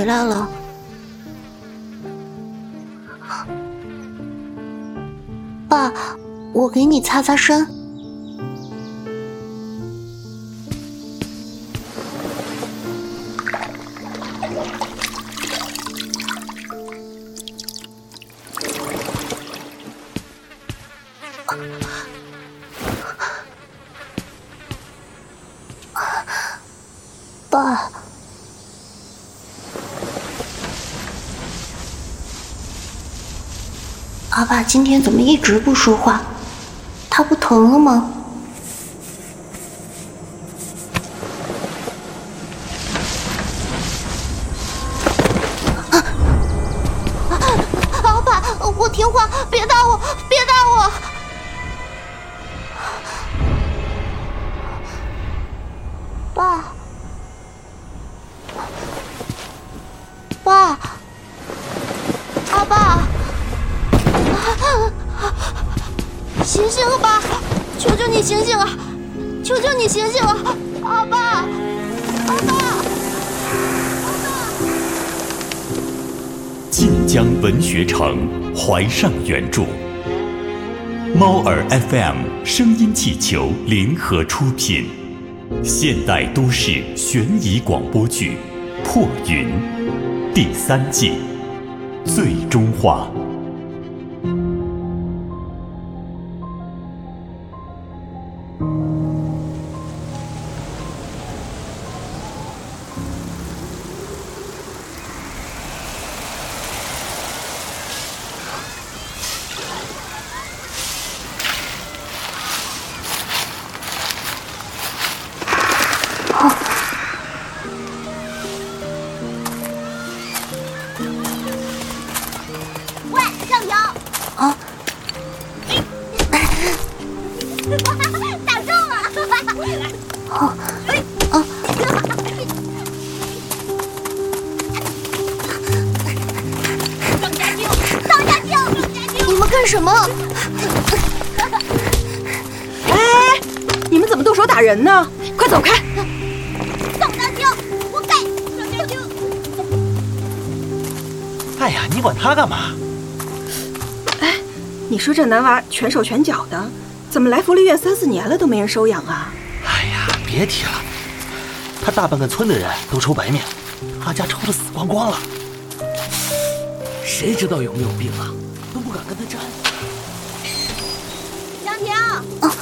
回来了。爸，我给你擦擦身。今天怎么一直不说话？他不疼了吗？怀上原著，猫耳 FM 声音气球联合出品，现代都市悬疑广播剧《破云》。第三季，最终话。全手全脚的，怎么来福利院三四年了都没人收养啊？哎呀，别提了，他大半个村的人都抽白面，他家抽的死光光了。谁知道有没有病啊？都不敢跟他站。江婷，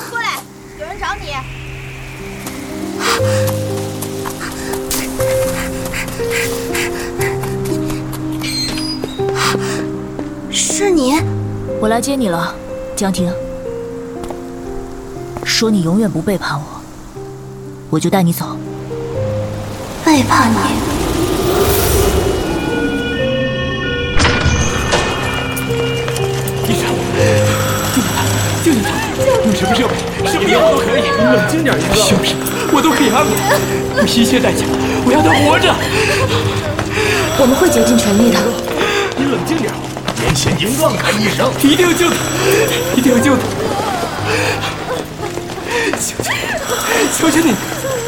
过来，有人找你。是你？我来接你了，江婷。说你永远不背叛我，我就带你走。背叛你？救救他。用什么设备？什么药都可以。你冷静点，一哥。兄弟，我都可以安排，不惜一切代价，我要他。活着。我们会竭尽全力的。你冷静点，严显英乱开医生，一定要救他，一定要救他。求求，求求你，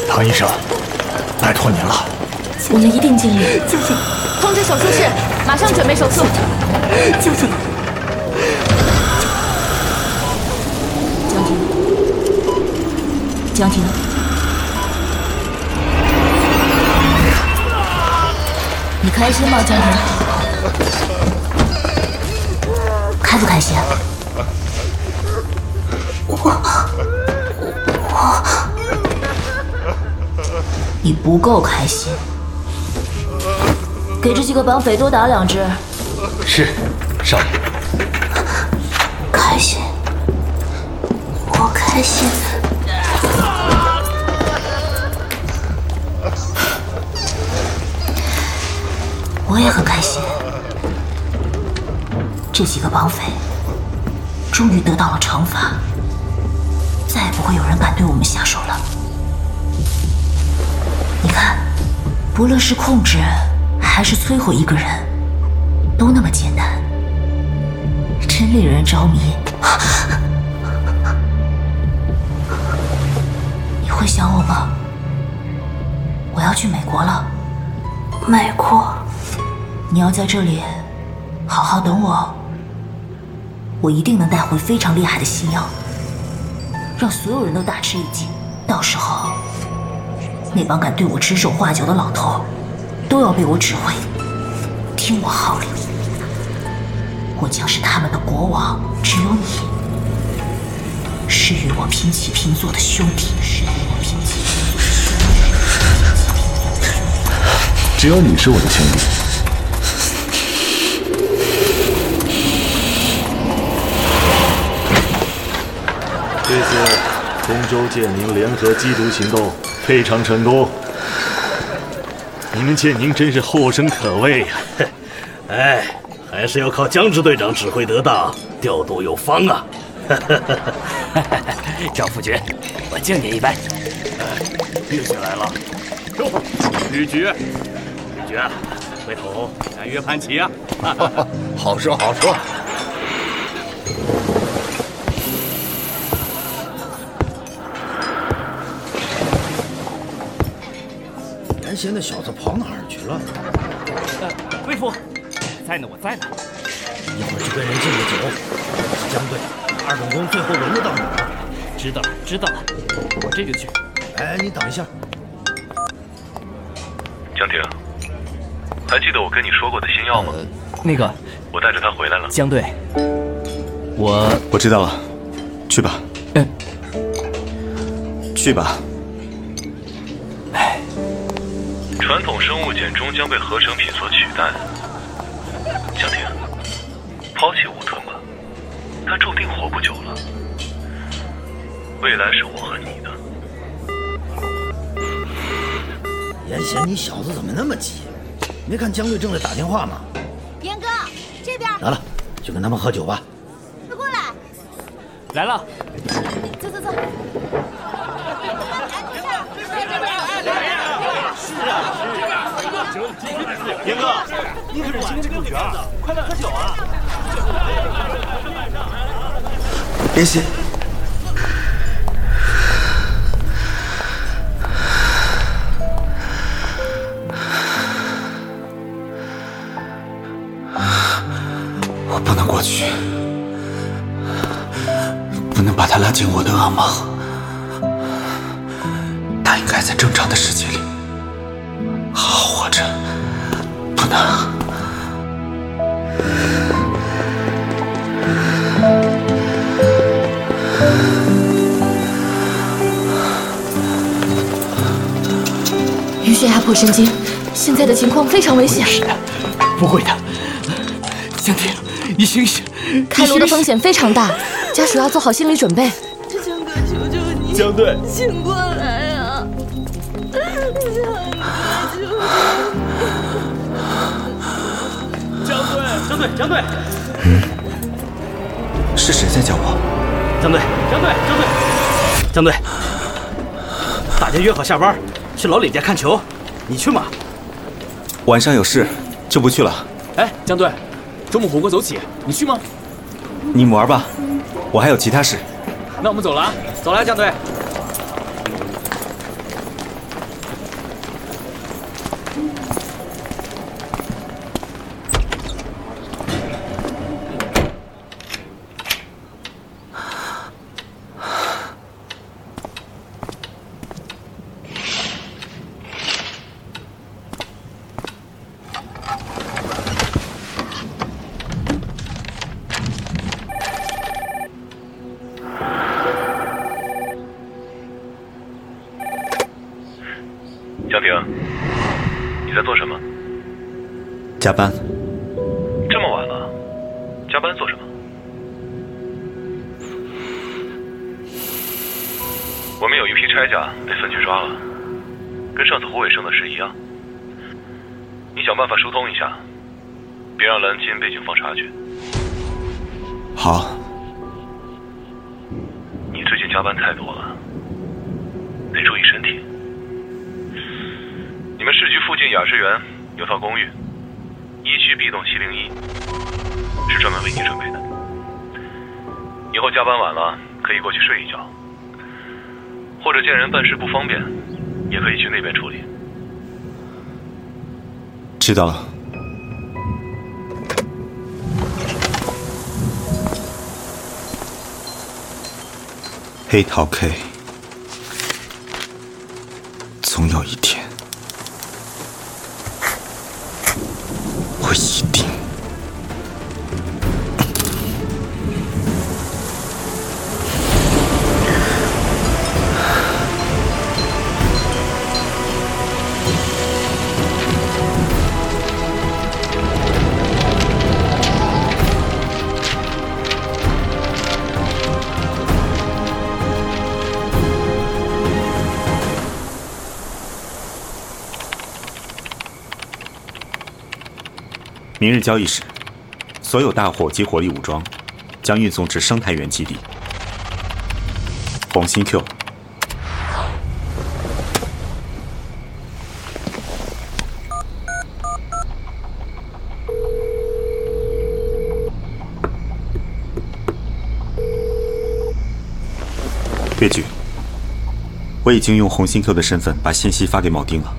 唐医生，拜托您了。我们一定尽力。救救！通知手术室，马上准备手术。救救！江婷，你开心吗？江婷，开不开心？我我，你不够开心，给这几个绑匪多打两只。是，少爷。开心，我开心。这几个绑匪终于得到了惩罚，再也不会有人敢对我们下手了。你看，不论是控制还是摧毁一个人，都那么简单，真令人着迷。你会想我吗？我要去美国了。美国，你要在这里好好等我，我一定能带回非常厉害的新药，让所有人都大吃一惊。到时候，那帮敢对我指手画脚的老头，都要被我指挥，听我号令。我将是他们的国王，只有你是与我平起平坐的兄弟，是与我平起平坐的兄弟。只有你是我的兄弟。这次通州建宁联合缉毒行动非常成功，你们建宁真是后生可畏呀！哎，还是要靠江支队长指挥得当，调度有方啊！赵副局，我敬您一杯。玉局来了，哟，吕局，吕局，回头咱约盘棋啊！好说好说。严贤那小子跑哪儿去了？呃，魏副，在呢，我在呢。一会儿去跟人敬个酒。江队，二本宫最后轮得到你吗。知道了，知道了，我这就去。哎，你等一下。江婷，还记得我跟你说过的新药吗？呃、那个，我带着他回来了。江队，我我知道了，去吧。嗯，去吧。传统生物碱终将被合成品所取代。江婷，抛弃吴吞吧，他注定活不久了。未来是我和你的。严贤，你小子怎么那么急？没看江队正在打电话吗？严哥，这边得了，去跟他们喝酒吧。快过来！来了。走走走。是啊，严哥，你可是今天的主角，快来喝酒啊！严贤。我不能过去，不能把他拉进我的噩梦。他应该在正常的世界里淤血压迫神经，现在的情况非常危险。是的，不会的。江婷，你醒醒！开颅的风险非常大，家属要做好心理准备。江哥，求求你，江队，醒过来啊！江队，江队，江队。嗯，是谁在叫我？江队，江队，江队，江队，大家约好下班去老李家看球，你去吗？晚上有事，就不去了。哎，江队。周末火锅走起，你去吗？你们玩吧，我还有其他事。那我们走了，走了，江队。江婷，你在做什么？加班。这么晚了，加班做什么？我们有一批差价被分局抓了，跟上次胡伟生的事一样。你想办法疏通一下，别让蓝金被警方察觉。好。你最近加班太多了，得注意身体。你们市局附近雅诗园有套公寓，一区 B 栋七零一，是专门为你准备的。以后加班晚了可以过去睡一觉，或者见人办事不方便，也可以去那边处理。知道了。黑桃 K，我明日交易时，所有大火及火力武装将运送至生态园基地。红心 Q，越剧，我已经用红心 Q 的身份把信息发给铆钉了。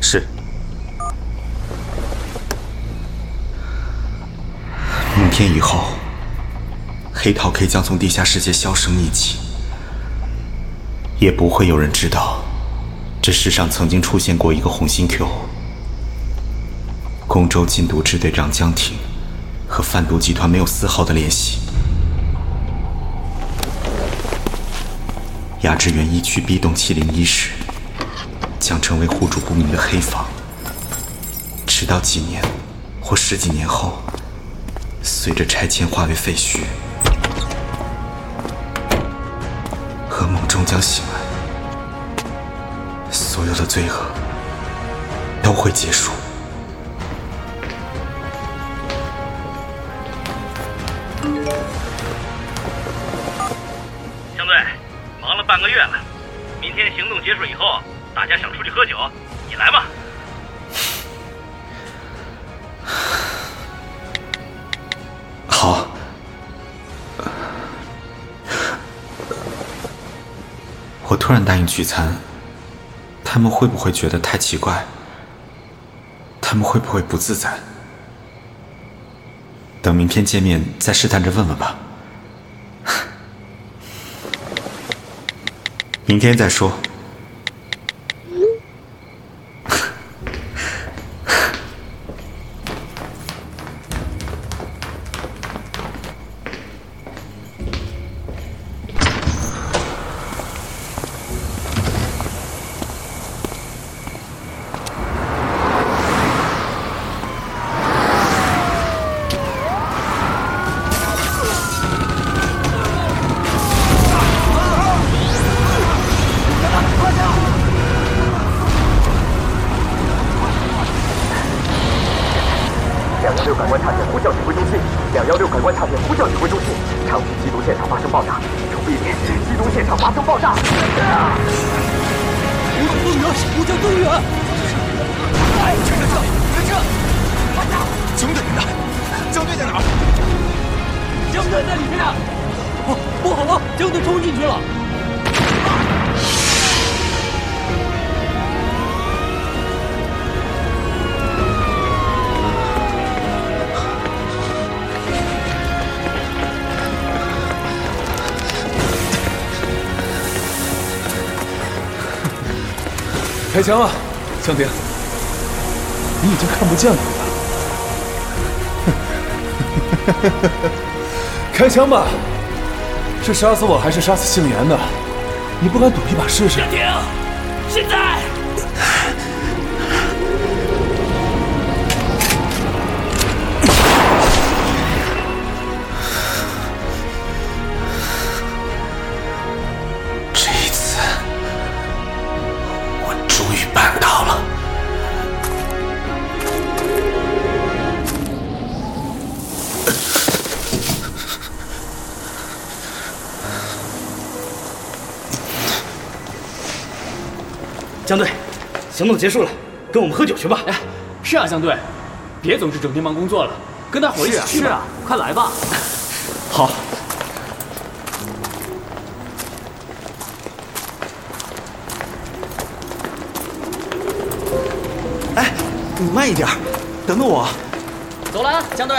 是。明天以后，黑桃 K 将从地下世界销声匿迹，也不会有人知道这世上曾经出现过一个红心 Q。宫州禁毒支队长江婷和贩毒集团没有丝毫的联系。雅致园一区 B 栋七零一室将成为户主不明的黑房，直到几年或十几年后。随着拆迁化为废墟，噩梦终将醒来，所有的罪恶都会结束。江队，忙了半个月了，明天行动结束以后，大家想出去喝酒，你来吧。我突然答应聚餐，他们会不会觉得太奇怪？他们会不会不自在？等明天见面再试探着问问吧。明天再说。开枪啊，江婷！你已经看不见了。开枪吧！是杀死我还是杀死姓严的？你不敢赌一把试试？江婷，行动结束了，跟我们喝酒去吧。哎，是啊，江队，别总是整天忙工作了，跟大伙一起去吧。是啊，快来吧。好。哎你慢一点，等等我。走了，啊，江队。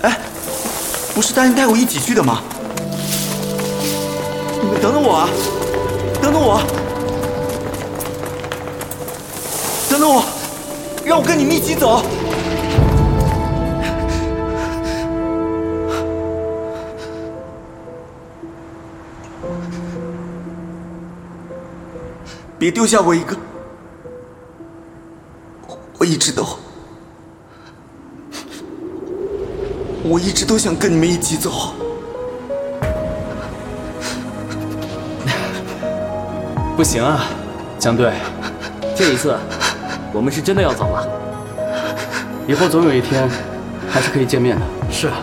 哎，不是答应带我一起去的吗？你们等等我啊！等等我！等我！让我跟你们一起走。别丢下我一个，我一直都，我一直都想跟你们一起走。不行啊，江队，这一次我们是真的要走了。以后总有一天还是可以见面的。是啊，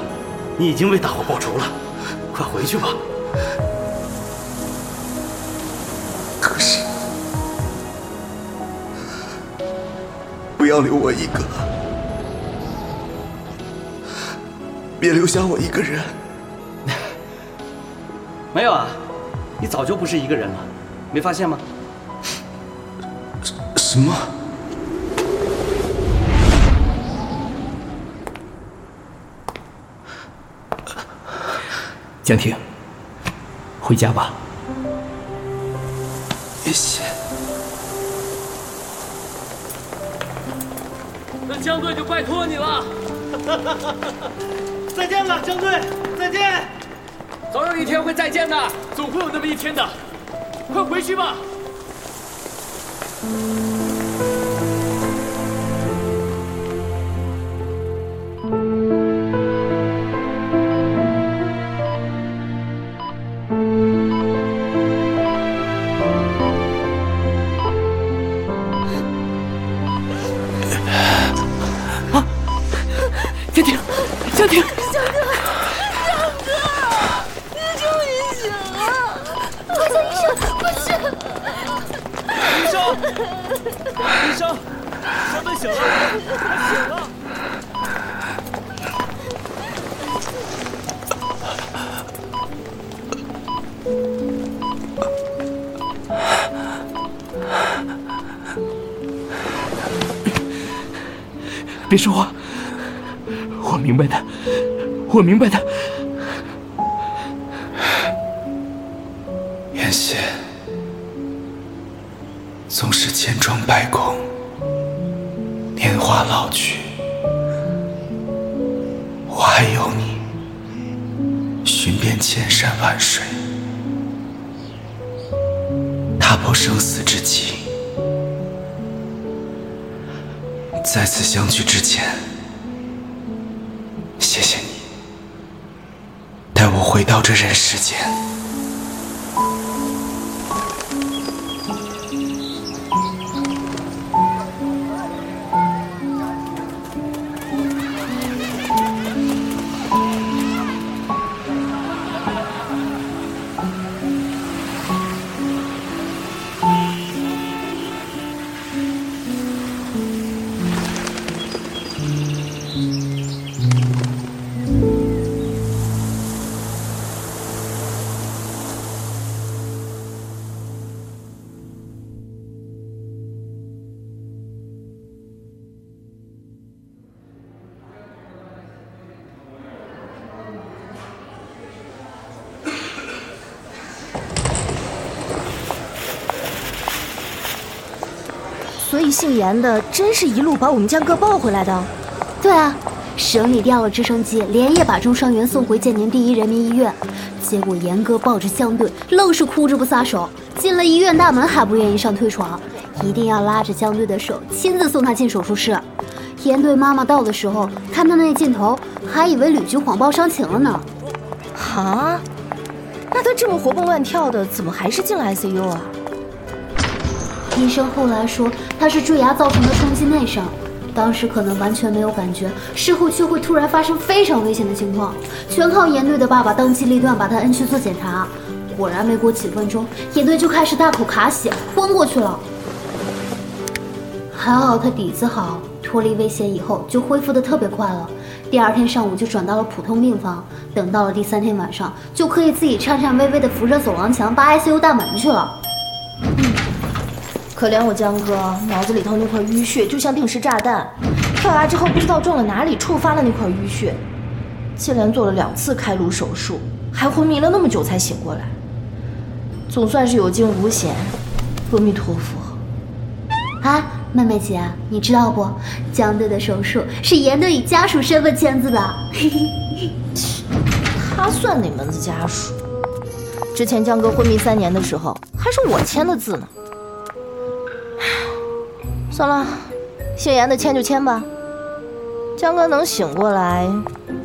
你已经为大伙报仇了，快回去吧。可是不要留我一个，别留下我一个人。没有啊，你早就不是一个人了，没发现吗？什么？江婷，回家吧。谢谢。江队就拜托你了，再见了，江队，再见。总有一天会再见的，总会有那么一天的。快回去吧。我明白的。姓严的真是一路把我们江哥抱回来的。对啊，省里调了直升机，连夜把中伤员送回建宁第一人民医院。结果严哥抱着江队，愣是哭着不撒手，进了医院大门还不愿意上推床，一定要拉着江队的手，亲自送他进手术室。严队妈妈到的时候，看到那镜头，还以为旅局谎报伤情了呢。啊？那他这么活蹦乱跳的，怎么还是进了 ICU 啊？医生后来说他是坠崖造成的冲击内伤，当时可能完全没有感觉，事后却会突然发生非常危险的情况，全靠严队的爸爸当机立断把他摁去做检查，果然没过几分钟，严队就开始大口卡血，昏过去了。还好他底子好，脱离危险以后就恢复的特别快了，第二天上午就转到了普通病房，等到了第三天晚上就可以自己颤颤巍巍的扶着走廊墙扒 ICU 大门去了。可怜我江哥，脑子里头那块淤血就像定时炸弹，跳崖之后不知道撞了哪里，触发了那块淤血，接连做了两次开颅手术，还昏迷了那么久才醒过来，总算是有惊无险，阿弥陀佛。啊，妹妹姐，你知道不？江队的手术是严队以家属身份签字的。他算哪门子家属？之前江哥昏迷三年的时候，还是我签的字呢。算了，姓严的签就签吧。江哥能醒过来，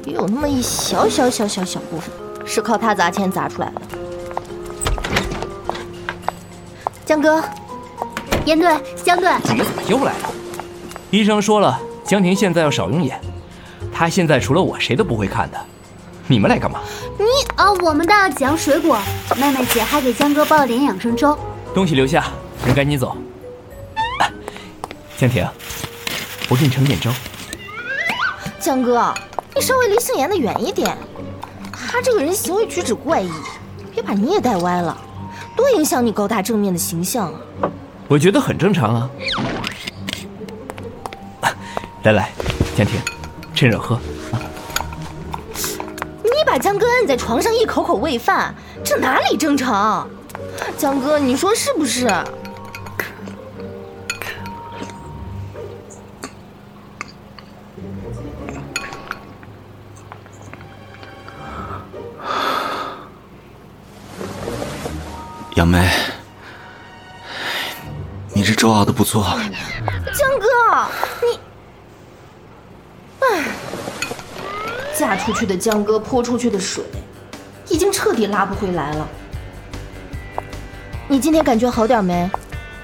也有那么一小小小小小部分是靠他砸钱砸出来的。江哥，严队，江队，你们怎么又来了？医生说了，江婷现在要少用眼，她现在除了我谁都不会看的。你们来干嘛？你啊，我们到讲水果。妹妹姐还给江哥煲了点养生粥。东西留下，人赶紧走。江婷，我给你盛点粥。江哥，你稍微离姓严的远一点，他这个人行为举止怪异，别把你也带歪了，多影响你高大正面的形象啊！我觉得很正常啊。来来，江婷，趁热喝。你把江哥摁在床上一口口喂饭，这哪里正常？江哥，你说是不是？杨梅，你这粥熬的不错。江哥，你，唉，嫁出去的江哥泼出去的水，已经彻底拉不回来了。你今天感觉好点没？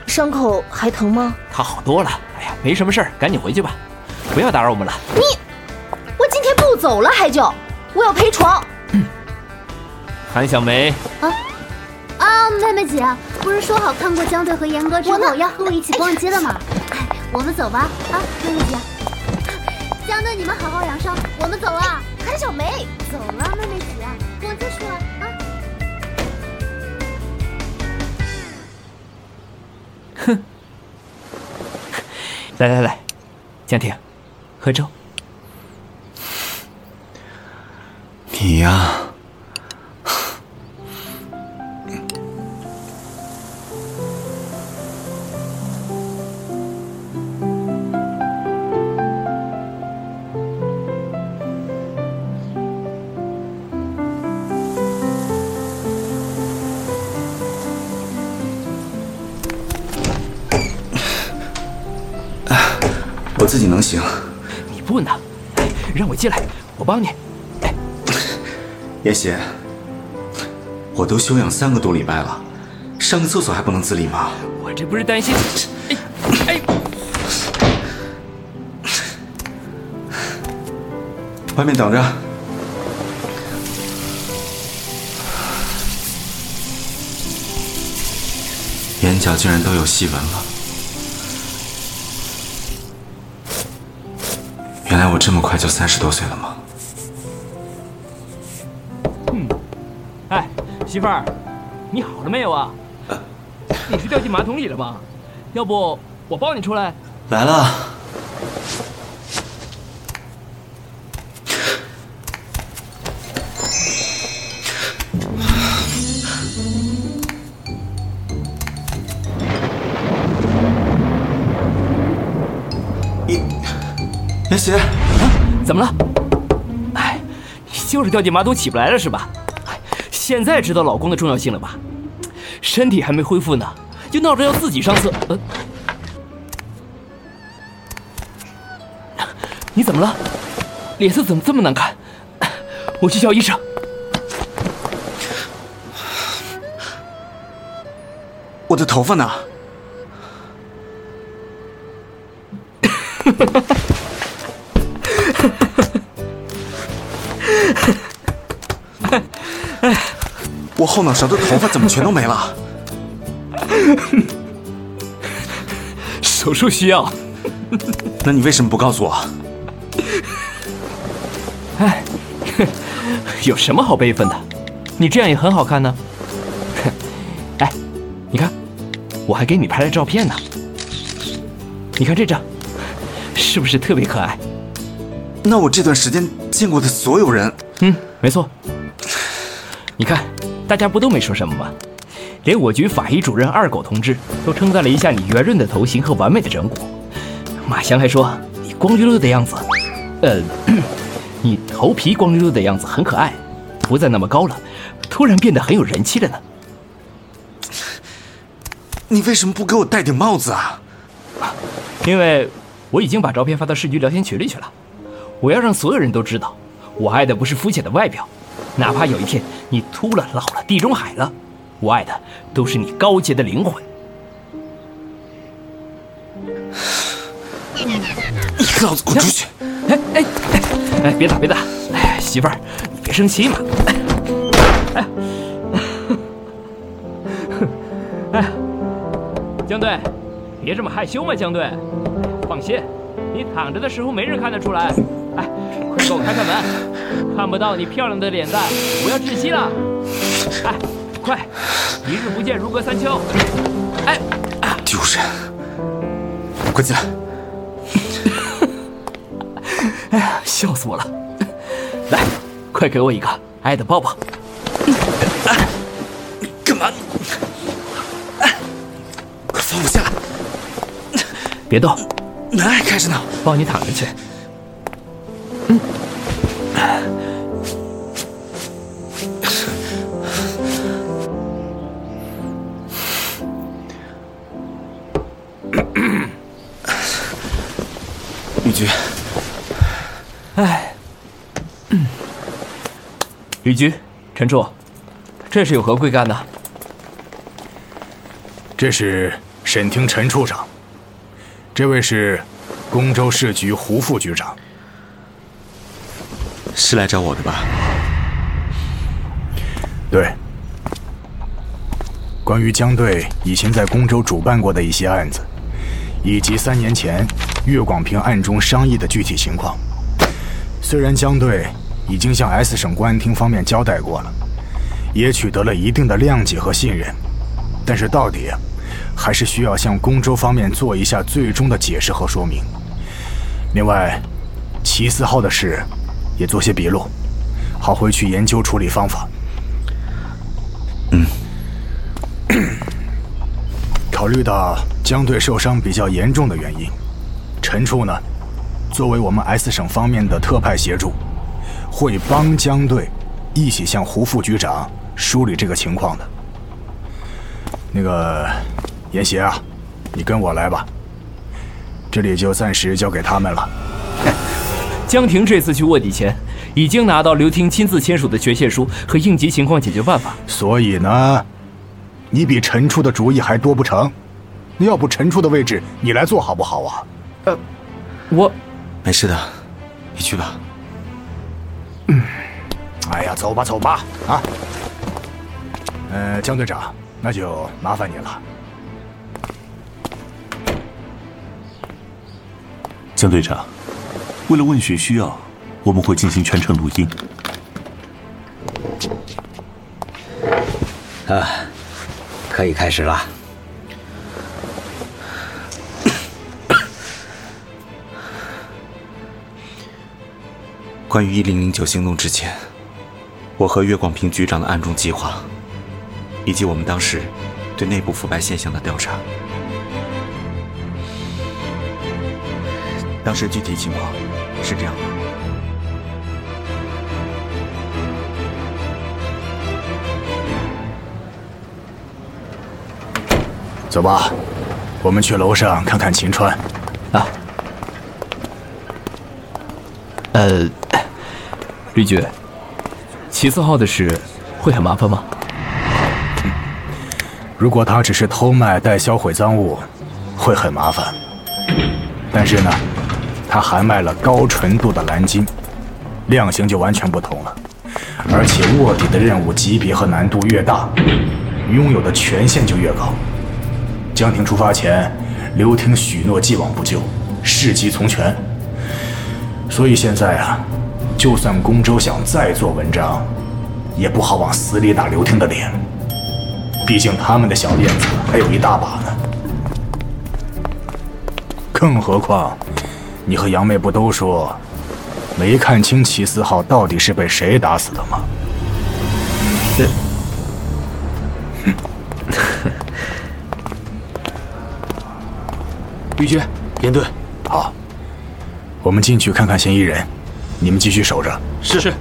伤口还疼吗？他好多了。哎呀，没什么事儿，赶紧回去吧，不要打扰我们了。你，我今天不走了还叫？我要陪床。韩小梅。啊。啊，妹妹姐，不是说好看过江队和严哥之后要和我一起逛街的吗？哎我们走吧，啊，妹妹姐。江队，你们好好养伤，我们走了。韩小梅，走了，妹妹姐，逛街去了啊。哼，来来来，江婷，喝粥。你呀。行，你不能，让我进来，我帮你。哎，叶邪，我都休养三个多礼拜了，上个厕所还不能自理吗？我这不是担心，哎哎，外面等着。眼角竟然都有细纹了。来我这么快就三十多岁了吗？嗯，哎，媳妇儿，你好了没有啊？你是掉进马桶里了吗？要不我抱你出来？来了。怎么了？哎，就是掉进马桶起不来了是吧？哎，现在知道老公的重要性了吧？身体还没恢复呢，就闹着要自己上厕。呃，你怎么了？脸色怎么这么难看？我去叫医生。我的头发呢？我后脑勺的头发怎么全都没了？手术需要。那你为什么不告诉我？哎，有什么好悲愤的？你这样也很好看呢。哎，你看，我还给你拍了照片呢。你看这张，是不是特别可爱？那我这段时间见过的所有人，嗯，没错。你看，大家不都没说什么吗？连我局法医主任二狗同志都称赞了一下你圆润的头型和完美的整骨。马翔还说你光溜溜的样子，呃，你头皮光溜溜的样子很可爱，不再那么高了，突然变得很有人气了呢。你为什么不给我戴顶帽子啊？因为我已经把照片发到市局聊天群里去了。我要让所有人都知道，我爱的不是肤浅的外表，哪怕有一天你秃了、老了、地中海了，我爱的都是你高洁的灵魂。你老子滚出去！哎哎哎哎，别打别打！哎，媳妇儿，你别生气嘛。哎，哎，江队，别这么害羞嘛，江队。放心，你躺着的时候没人看得出来。哎，快给我开开门，看不到你漂亮的脸蛋，我要窒息了。哎，快，一日不见如隔三秋。哎，丢人！快进来。哎呀，笑死我了！来，快给我一个爱的抱抱。哎干嘛？哎快放我下来！别动，门还开着呢。抱你躺着去。吕局，陈处，这是有何贵干呢？这是审厅陈处长，这位是公州市局胡副局长。是来找我的吧？对，关于江队以前在公州主办过的一些案子，以及三年前岳广平案中商议的具体情况，虽然江队已经向 S 省公安厅方面交代过了，也取得了一定的谅解和信任，但是到底还是需要向公州方面做一下最终的解释和说明。另外，齐四号的事。也做些笔录，好回去研究处理方法。嗯。考虑到江队受伤比较严重的原因，陈处呢，作为我们 S 省方面的特派协助，会帮江队一起向胡副局长梳理这个情况的。那个严邪啊，你跟我来吧，这里就暂时交给他们了。江婷这次去卧底前，已经拿到刘婷亲自签署的决械书和应急情况解决办法。所以呢，你比陈处的主意还多不成？要不陈处的位置你来做好不好啊？呃，我没事的，你去吧。嗯，哎呀，走吧走吧啊。呃，江队长，那就麻烦你了。江队长。为了问询需要，我们会进行全程录音。啊，可以开始了。关于一零零九行动之前，我和岳广平局长的暗中计划，以及我们当时对内部腐败现象的调查，当时具体情况。是这样的，走吧，我们去楼上看看秦川。啊，呃，吕局，齐四号的事会很麻烦吗？如果他只是偷卖、带销毁赃物，会很麻烦。但是呢？他还卖了高纯度的蓝金，量刑就完全不同了。而且卧底的任务级别和难度越大，拥有的权限就越高。江婷出发前，刘婷许诺既往不咎，事急从权。所以现在啊，就算宫州想再做文章，也不好往死里打刘婷的脸。毕竟他们的小辫子还有一大把呢。更何况，你和杨妹不都说，没看清齐思浩到底是被谁打死的吗？这，玉娟，严队，好，我们进去看看嫌疑人，你们继续守着。是是。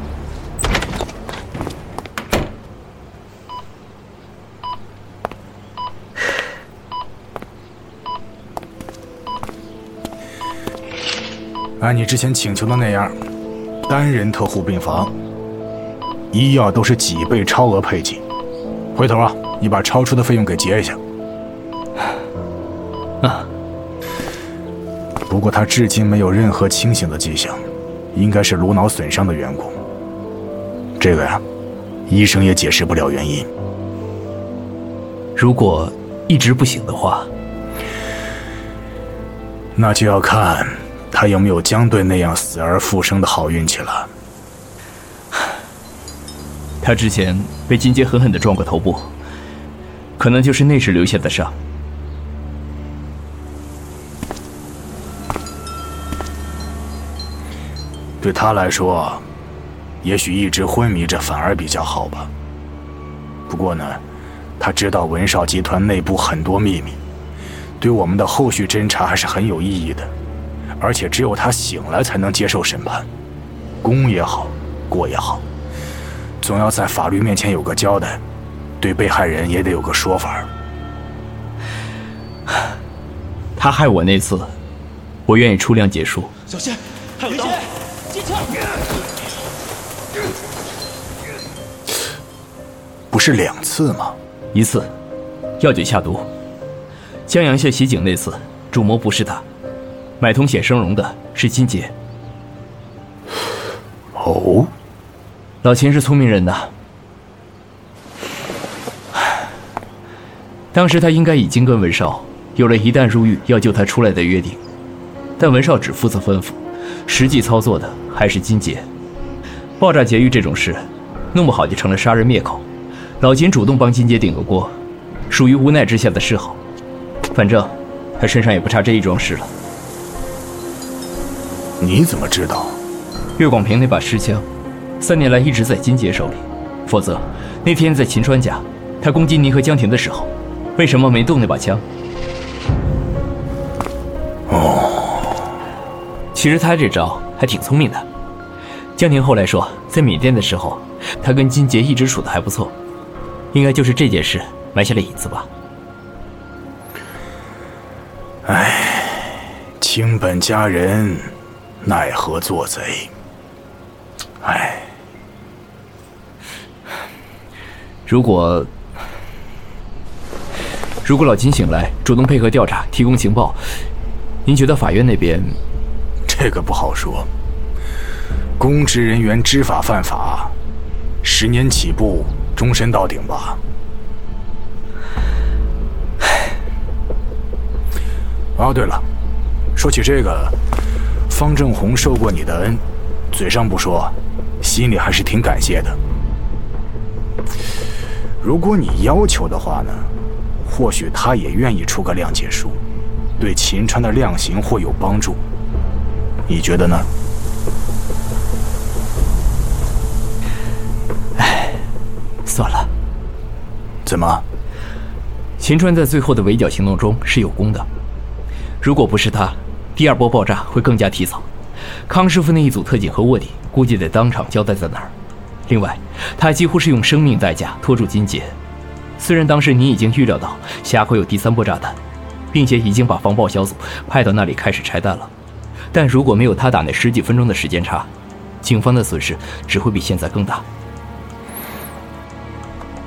按你之前请求的那样，单人特护病房，医药都是几倍超额配给。回头啊，你把超出的费用给结一下。啊。不过他至今没有任何清醒的迹象，应该是颅脑损伤的缘故。这个呀，医生也解释不了原因。如果一直不醒的话，那就要看。他有没有江队那样死而复生的好运气了？他之前被金杰狠狠的撞过头部，可能就是那时留下的伤。对他来说，也许一直昏迷着反而比较好吧。不过呢，他知道文少集团内部很多秘密，对我们的后续侦查还是很有意义的。而且只有他醒来才能接受审判，功也好，过也好，总要在法律面前有个交代，对被害人也得有个说法。他害我那次，我愿意出量结束。小心，还有刀！不是两次吗？一次，药酒下毒。江阳县袭警那次，主谋不是他。买通显生荣的是金杰。哦，老秦是聪明人呐。当时他应该已经跟文少有了一旦入狱要救他出来的约定，但文少只负责吩咐，实际操作的还是金杰。爆炸劫狱这种事，弄不好就成了杀人灭口。老秦主动帮金杰顶个锅，属于无奈之下的示好。反正他身上也不差这一桩事了。你怎么知道？岳广平那把尸枪，三年来一直在金杰手里。否则，那天在秦川家，他攻击你和江婷的时候，为什么没动那把枪？哦，其实他这招还挺聪明的。江婷后来说，在缅甸的时候，他跟金杰一直处的还不错，应该就是这件事埋下了引子吧。唉，清本佳人。奈何做贼？唉，如果如果老金醒来，主动配合调查，提供情报，您觉得法院那边？这个不好说。公职人员知法犯法，十年起步，终身到顶吧。唉。哦，对了，说起这个。方正红受过你的恩，嘴上不说，心里还是挺感谢的。如果你要求的话呢，或许他也愿意出个谅解书，对秦川的量刑会有帮助。你觉得呢？哎，算了。怎么？秦川在最后的围剿行动中是有功的，如果不是他。第二波爆炸会更加提早，康师傅那一组特警和卧底估计得当场交代在哪儿。另外，他几乎是用生命代价拖住金杰。虽然当时你已经预料到峡口有第三波炸弹，并且已经把防爆小组派到那里开始拆弹了，但如果没有他打那十几分钟的时间差，警方的损失只会比现在更大。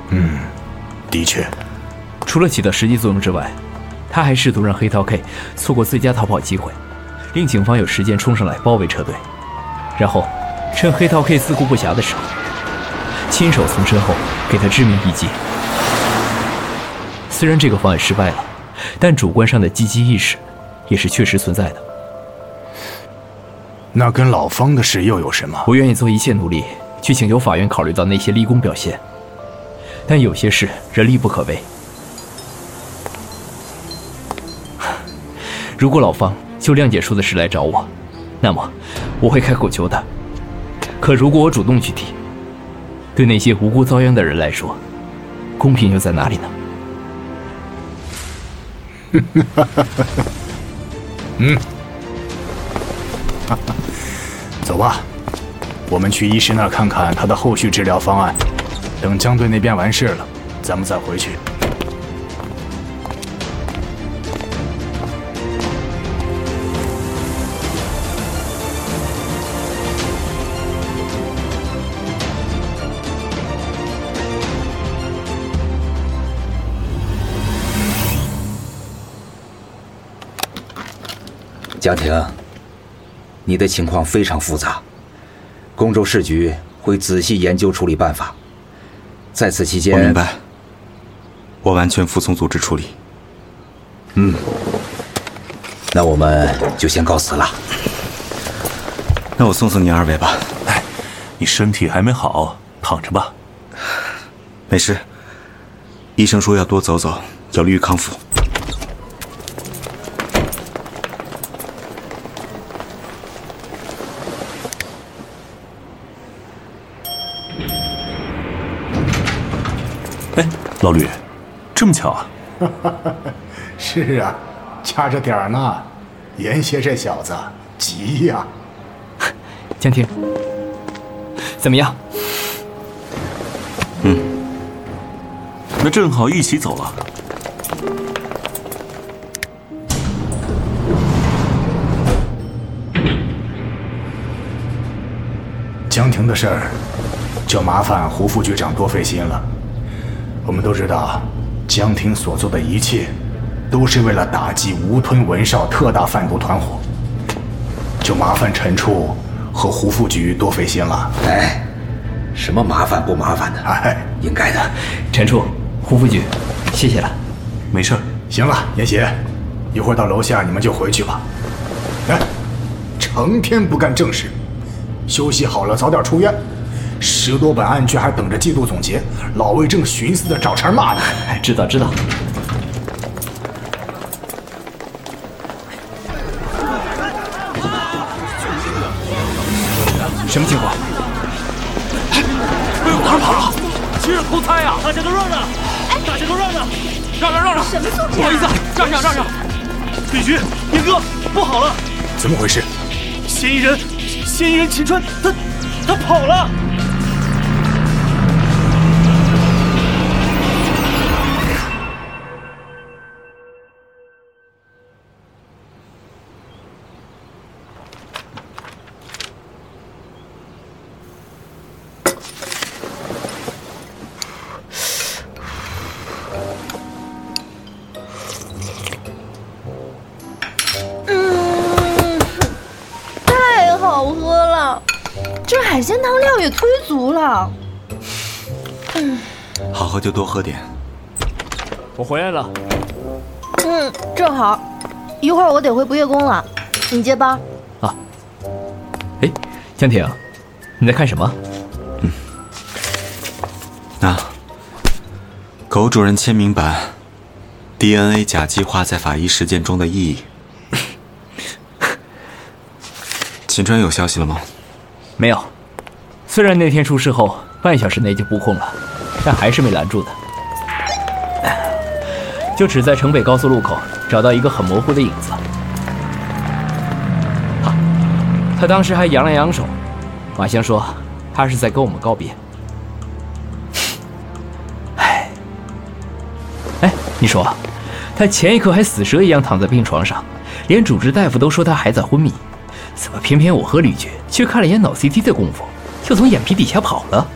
嗯，的确，除了起到实际作用之外，他还试图让黑桃 K 错过最佳逃跑机会。令警方有时间冲上来包围车队，然后趁黑桃 K 自顾不暇的时候，亲手从身后给他致命一击。虽然这个方案失败了，但主观上的积极意识也是确实存在的。那跟老方的事又有什么？我愿意做一切努力去请求法院考虑到那些立功表现，但有些事人力不可为。如果老方。就谅解书的事来找我，那么我会开口求他。可如果我主动去提，对那些无辜遭殃的人来说，公平又在哪里呢？嗯，走吧，我们去医师那看看他的后续治疗方案。等江队那边完事了，咱们再回去。江婷，你的情况非常复杂，公州市局会仔细研究处理办法。在此期间，我明白，我完全服从组织处理。嗯，那我们就先告辞了。那我送送你二位吧。哎，你身体还没好，躺着吧。没事，医生说要多走走，有利于康复。老吕，这么巧啊？是啊，掐着点儿呢。严邪这小子急呀。江婷，怎么样？嗯，那正好一起走了。江婷的事儿，就麻烦胡副局长多费心了。我们都知道，江婷所做的一切，都是为了打击吴吞文少特大贩毒团伙。就麻烦陈处和胡副局多费心了。哎，什么麻烦不麻烦的？哎，应该的。陈处、胡副局，谢谢了。没事。行了，严邪，一会儿到楼下你们就回去吧。哎，成天不干正事。休息好了，早点出院。十多本案卷还等着季度总结，老魏正寻思着找茬骂呢。知道知道。什么情况？被我哪儿跑了？今日偷猜呀！大家都让让！哎，大家都让让！让让让让！什么素质？不好意思，让让让让！李局，严哥，不好了！怎么回事？嫌疑人，嫌疑人秦川，他他跑了！也忒足了，嗯，好喝就多喝点。我回来了，嗯，正好，一会儿我得回不夜宫了，你接班。啊，哎，江婷，你在看什么？嗯，那狗主人签名版，DNA 甲计划在法医实践中的意义。秦川有消息了吗？没有。虽然那天出事后半小时内就布控了，但还是没拦住的。就只在城北高速路口找到一个很模糊的影子。他，当时还扬了扬手。马香说他是在跟我们告别。哎，哎，你说，他前一刻还死蛇一样躺在病床上，连主治大夫都说他还在昏迷，怎么偏偏我和李局去看了眼脑 CT 的功夫？就从眼皮底下跑了。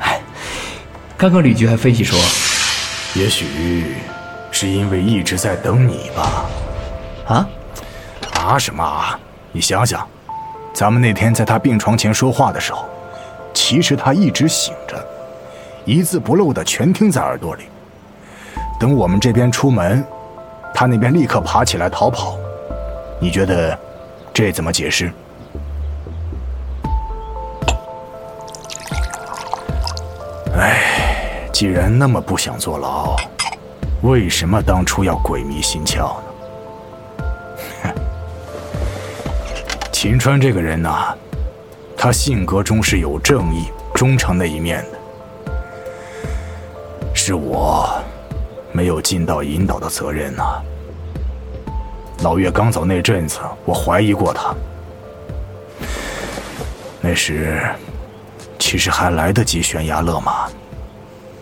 哎，刚刚吕局还分析说，也许是因为一直在等你吧。啊？啊什么啊？你想想，咱们那天在他病床前说话的时候，其实他一直醒着，一字不漏的全听在耳朵里。等我们这边出门，他那边立刻爬起来逃跑。你觉得这怎么解释？既然那么不想坐牢，为什么当初要鬼迷心窍呢？秦川这个人呐、他性格中是有正义、忠诚的一面的，是我没有尽到引导的责任呐、老岳刚走那阵子，我怀疑过他，那时其实还来得及悬崖勒马，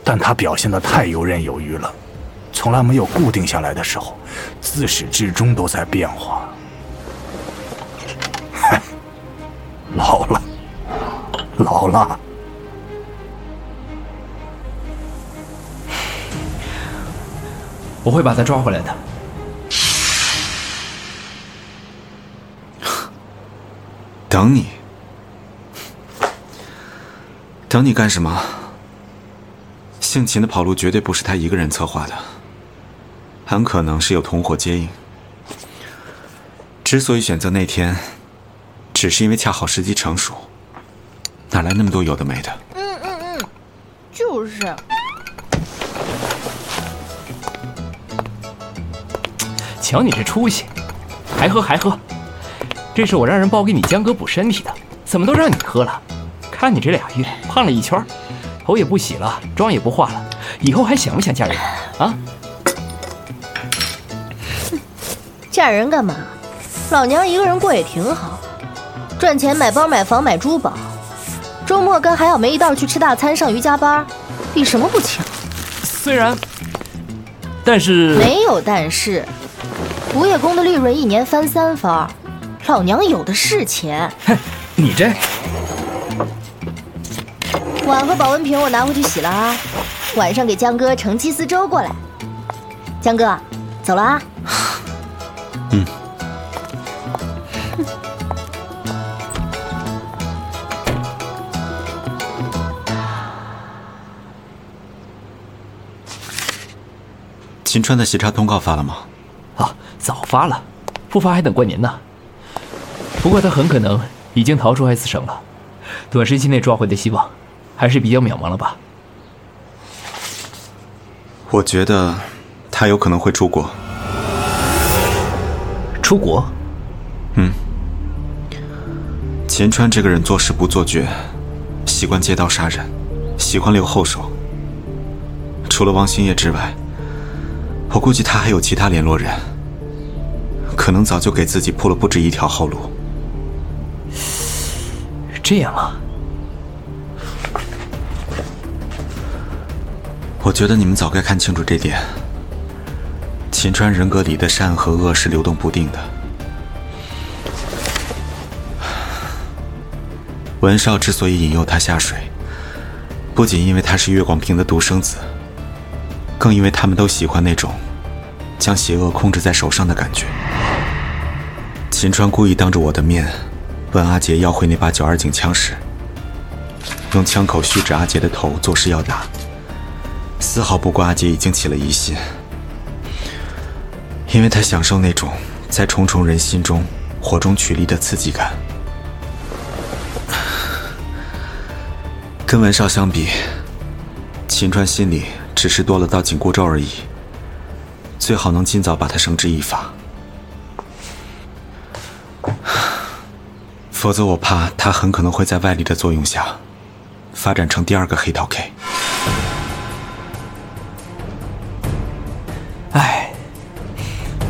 但他表现得太游刃有余了，从来没有固定下来的时候，自始至终都在变化。老了，老了。我会把他抓回来的。等你，等你干什么？姓秦的跑路绝对不是他一个人策划的，很可能是有同伙接应。之所以选择那天，只是因为恰好时机成熟，哪来那么多有的没的？嗯嗯嗯，就是。瞧你这出息，还喝还喝，这是我让人包给你江哥补身体的，怎么都让你喝了？看你这俩月胖了一圈，头也不洗了，妆也不化了，以后还想不想嫁人啊？嫁人干嘛？老娘一个人过也挺好，赚钱买包买房买珠宝，周末跟海小梅一道去吃大餐上瑜伽班，比什么不强？虽然，但是没有但是，午夜宫的利润一年翻三番，老娘有的是钱。哼，你这碗和保温瓶我拿回去洗了啊，晚上给江哥盛鸡丝粥过来。江哥，走了啊。嗯。秦川的协查通告发了吗？啊，早发了，不发还等过年呢。不过他很可能已经逃出 S 省了，短时期内抓回的希望还是比较渺茫了吧？我觉得他有可能会出国。出国？嗯。秦川这个人做事不做绝，习惯借刀杀人，喜欢留后手。除了王星夜之外，我估计他还有其他联络人，可能早就给自己铺了不止一条后路。这样啊？我觉得你们早该看清楚这点。秦川人格里的善和恶是流动不定的。文少之所以引诱他下水，不仅因为他是月广平的独生子，更因为他们都喜欢那种将邪恶控制在手上的感觉。秦川故意当着我的面问阿杰要回那把九二警枪时，用枪口虚指阿杰的头，作势要打，丝毫不顾阿杰已经起了疑心，因为他享受那种在重重人心中火中取栗的刺激感。跟文少相比，秦川心里只是多了道紧箍咒而已。最好能尽早把他绳之以法，否则我怕他很可能会在外力的作用下，发展成第二个黑桃 K。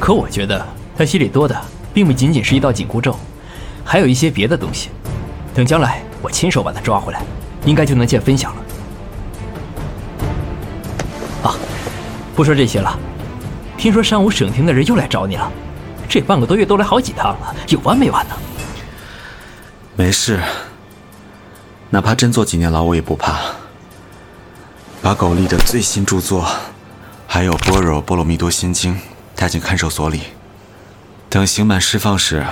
可我觉得他心里多的并不仅仅是一道紧箍咒，还有一些别的东西。等将来我亲手把他抓回来。应该就能见分晓了。啊，不说这些了。听说山武省厅的人又来找你了，这半个多月都来好几趟了，有完没完呢？没事，哪怕真坐几年牢，我也不怕。把狗力的最新著作，还有《般若波罗蜜多心经》带进看守所里，等刑满释放时，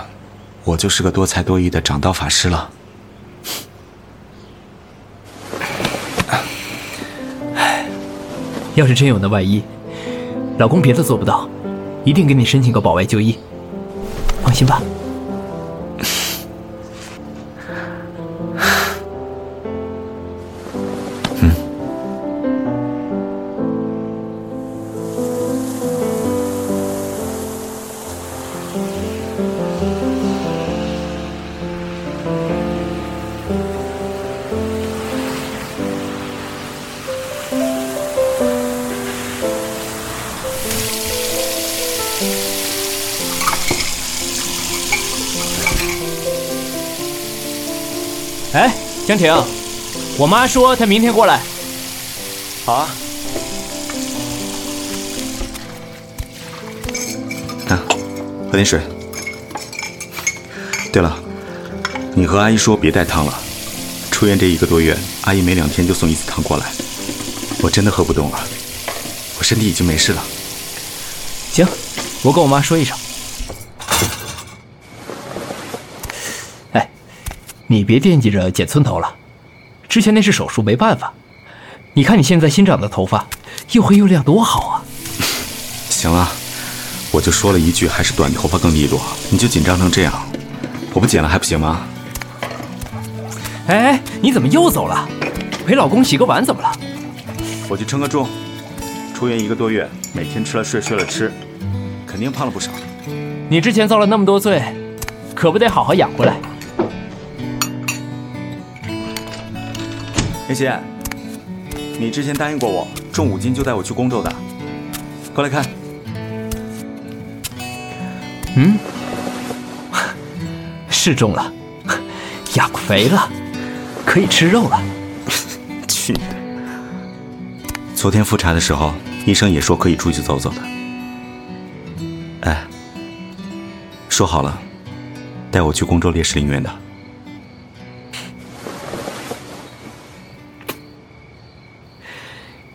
我就是个多才多艺的掌刀法师了。要是真有那万一，老公别的做不到，一定给你申请个保外就医。放心吧。哎，江婷，我妈说她明天过来。好啊。啊，喝点水。对了，你和阿姨说别带汤了。出院这一个多月，阿姨每两天就送一次汤过来，我真的喝不动了。我身体已经没事了。行，我跟我妈说一声。你别惦记着剪寸头了，之前那是手术，没办法。你看你现在新长的头发，又黑又亮，多好啊！行了，我就说了一句，还是短头发更利落，你就紧张成这样，我不剪了还不行吗？哎，你怎么又走了？陪老公洗个碗怎么了？我去称个重。出院一个多月，每天吃了睡，睡了吃，肯定胖了不少。你之前遭了那么多罪，可不得好好养回来。梅姐，你之前答应过我，重五斤就带我去宫州的。过来看。嗯，是重了，养肥了。可以吃肉了。去你的！昨天复查的时候，医生也说可以出去走走的。哎，说好了，带我去宫州烈士陵园的。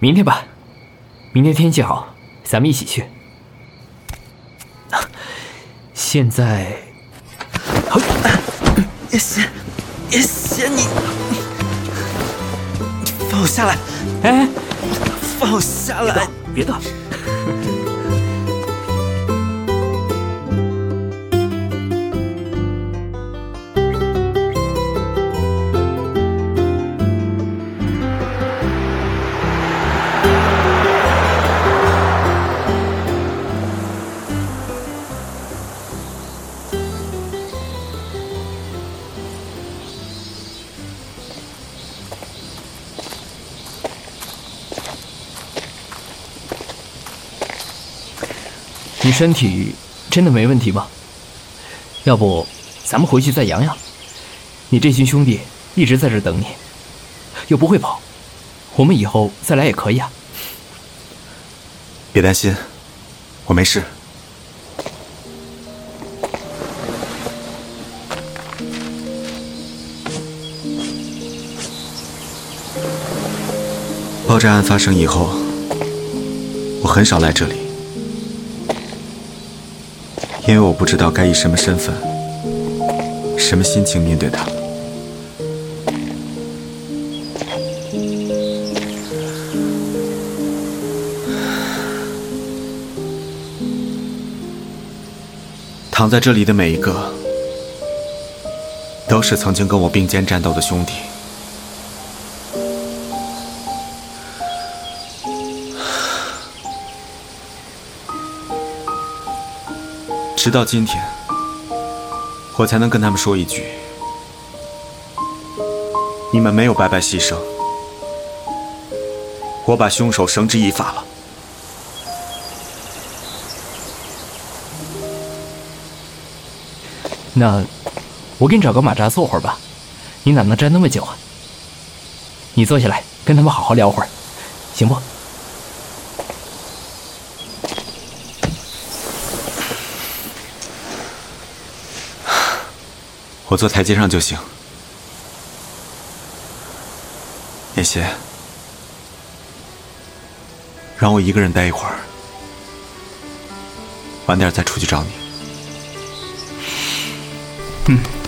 明天吧，明天天气好，咱们一起去。现在，叶谢，叶谢你。放我下来！哎，放我下来！别动！你身体真的没问题吗？要不咱们回去再养养。你这群兄弟一直在这等你，又不会跑，我们以后再来也可以啊。别担心，我没事。爆炸案发生以后，我很少来这里。因为我不知道该以什么身份、什么心情面对他。躺在这里的每一个，都是曾经跟我并肩战斗的兄弟。直到今天，我才能跟他们说一句：你们没有白白牺牲，我把凶手绳之以法了。那我给你找个马扎坐会儿吧，你哪能站那么久啊？你坐下来，跟他们好好聊会儿，行不？我坐台阶上就行。叶邪，让我一个人待一会儿，晚点再出去找你。嗯。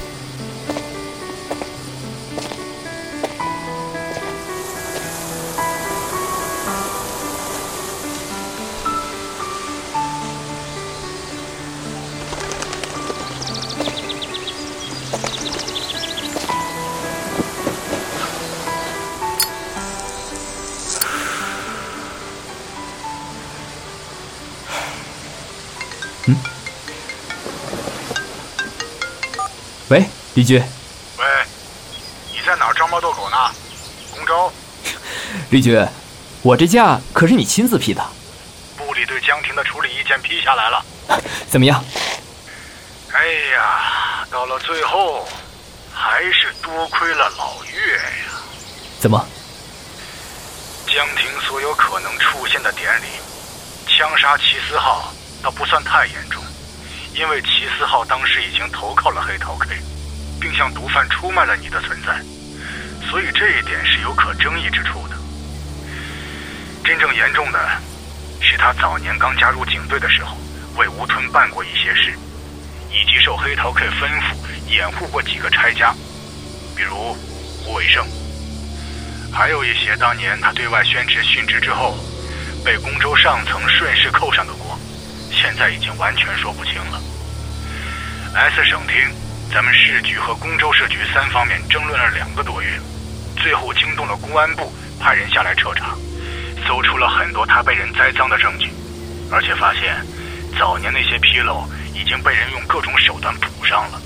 李局。喂，你在哪儿招猫逗狗呢？宫州。李局，我这假可是你亲自批的。部里对江婷的处理意见批下来了。怎么样？哎呀，到了最后，还还是多亏了老岳呀。怎么？江亭所有可能出现的点里，枪杀齐思浩倒不算太严重，因为齐思浩当时已经投靠了黑桃 K，并向毒贩出卖了你的存在，所以这一点是有可争议之处的。真正严重的，是他早年刚加入警队的时候，为吴吞办过一些事，以及受黑桃 K 吩咐掩护过几个拆家，比如胡伟胜。还有一些当年他对外宣旨殉职之后，被公州上层顺势扣上的锅，现在已经完全说不清了。S 省厅、咱们市局和公州市局三方面争论了两个多月，最后惊动了公安部，派人下来彻查，搜出了很多他被人栽赃的证据，而且发现早年那些纰漏已经被人用各种手段补上了。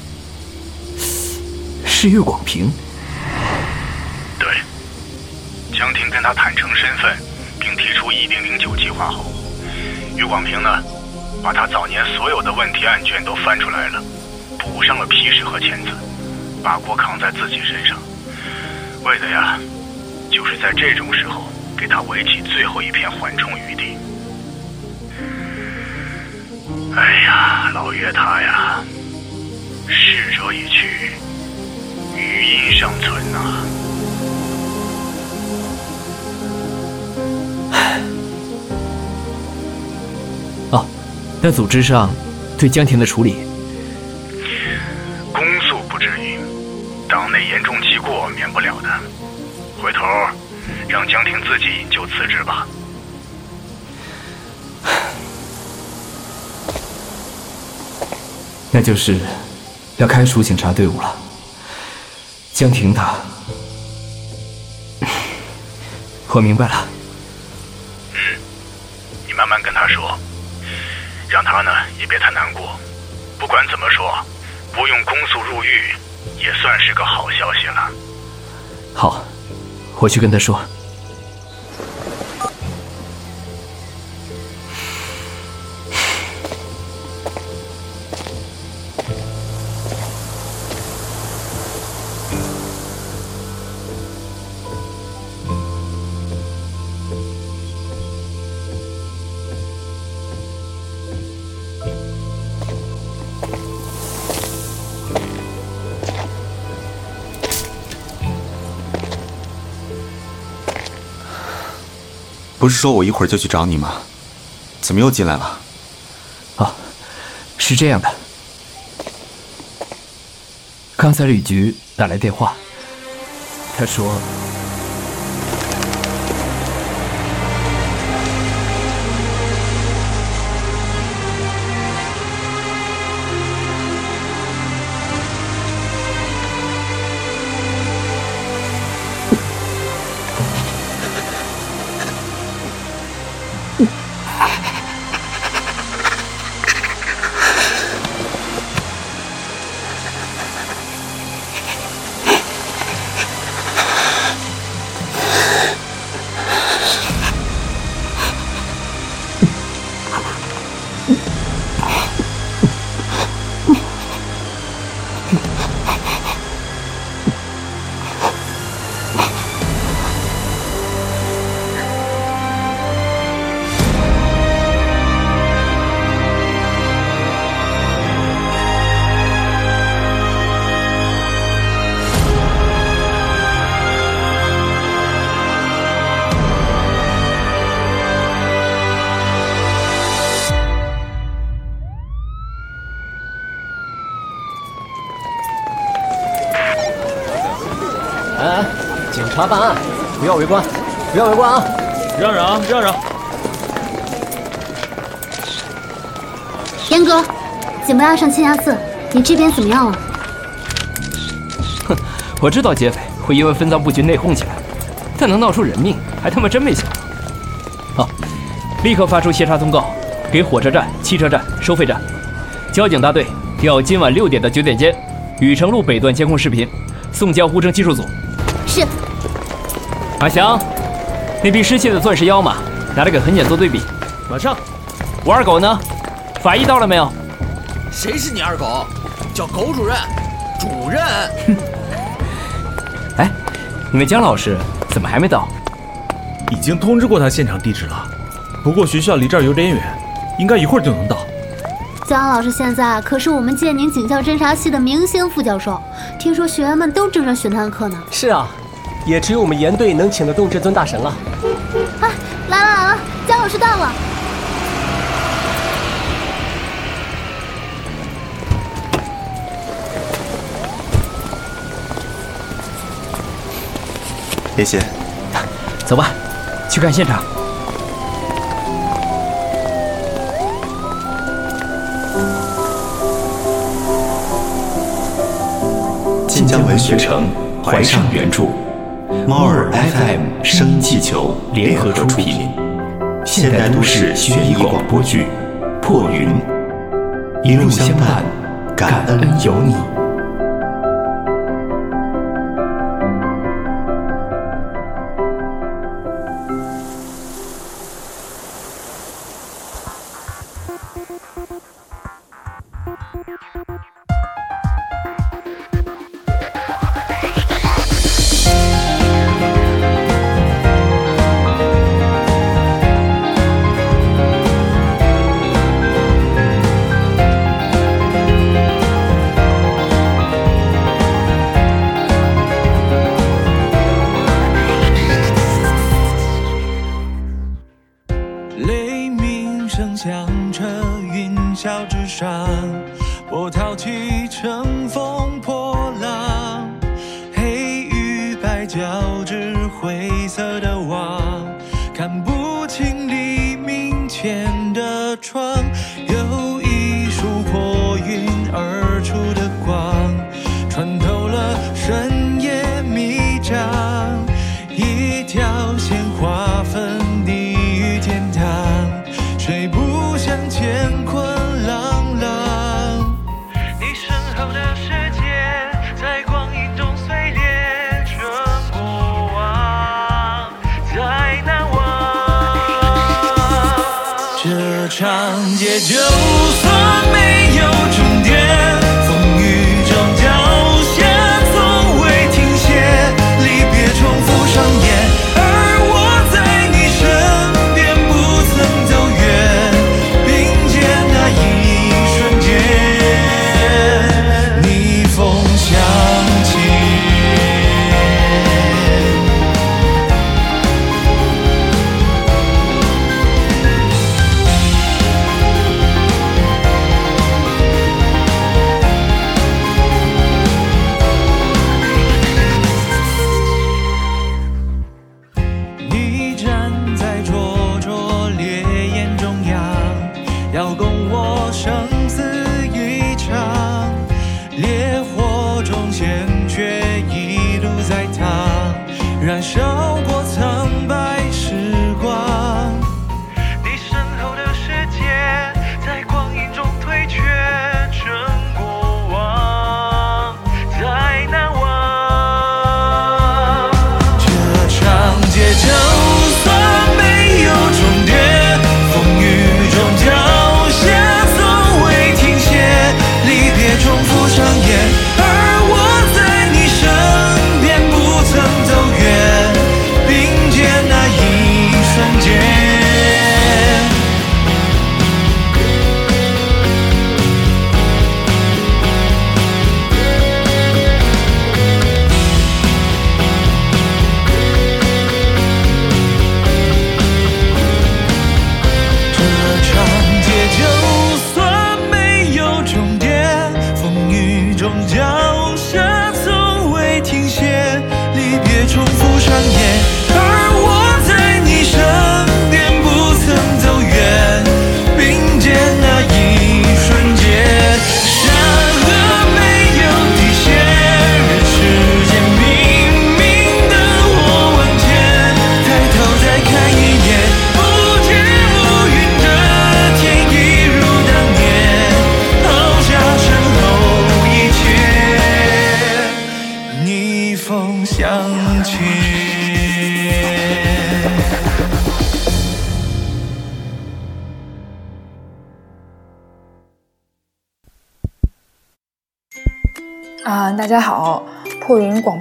是岳广平。对。江婷跟他坦诚身份，并提出一零零九计划后，岳广平呢，把他早年所有的问题案卷都翻出来了，补上了批示和签字，把锅扛在自己身上，为的呀，就是在这种时候给他围起最后一片缓冲余地。哎呀，老岳他呀，逝者已去，余音尚存呐。哦，那组织上对江婷的处理，头让江婷自己引咎辞职吧。那就是要开除警察队伍了。江婷她，我明白了。嗯，你慢慢跟他说，让他呢也别太难过。不管怎么说，不用公诉入狱，也算是个好消息了。好，我去跟他说。不是说我一会儿就去找你吗？怎么又进来了？啊，是这样的，刚才吕局打来电话，他说。观，不要围观啊！让让啊，让让！严哥，警报要上千家寺，你这边怎么样了？哼，我知道劫匪会因为分赃不均内讧起来，但能闹出人命，还他妈真没想到。好，立刻发出协查通告，给火车站、汽车站、收费站。交警大队调今晚六点到九点间，禹城路北段监控视频，送交呼称技术组。是。阿祥，那批失窃的钻石妖嘛，拿来给痕检做对比。马上。我二狗呢？法医到了没有？谁是你二狗？叫狗主任，主任。哎你们姜老师怎么还没到？已经通知过他现场地址了，不过学校离这儿有点远，应该一会儿就能到。姜老师现在可是我们建宁警校侦查系的明星副教授，听说学员们都争着选他的课呢。是啊，也只有我们严队能请得动这尊大神了。啊，来了来了，姜老师到了。谢谢。走吧，去看现场。晋江文学城怀上原著，猫耳 FM 声气球联合出品，现代都市悬疑广播剧《破云》，一路相伴，感恩有你。只，灰色的网，看不清黎明前的窗，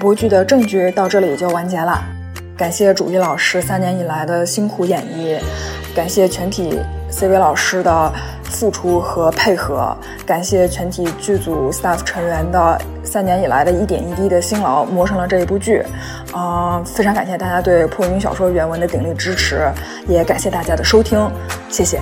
播剧的正剧到这里就完结了。感谢主义老师三年以来的辛苦演绎，感谢全体 CV 老师的付出和配合，感谢全体剧组 staff 成员的三年以来的一点一滴的辛劳，磨成了这一部剧。啊、非常感谢大家对破云小说原文的鼎力支持，也感谢大家的收听，谢谢。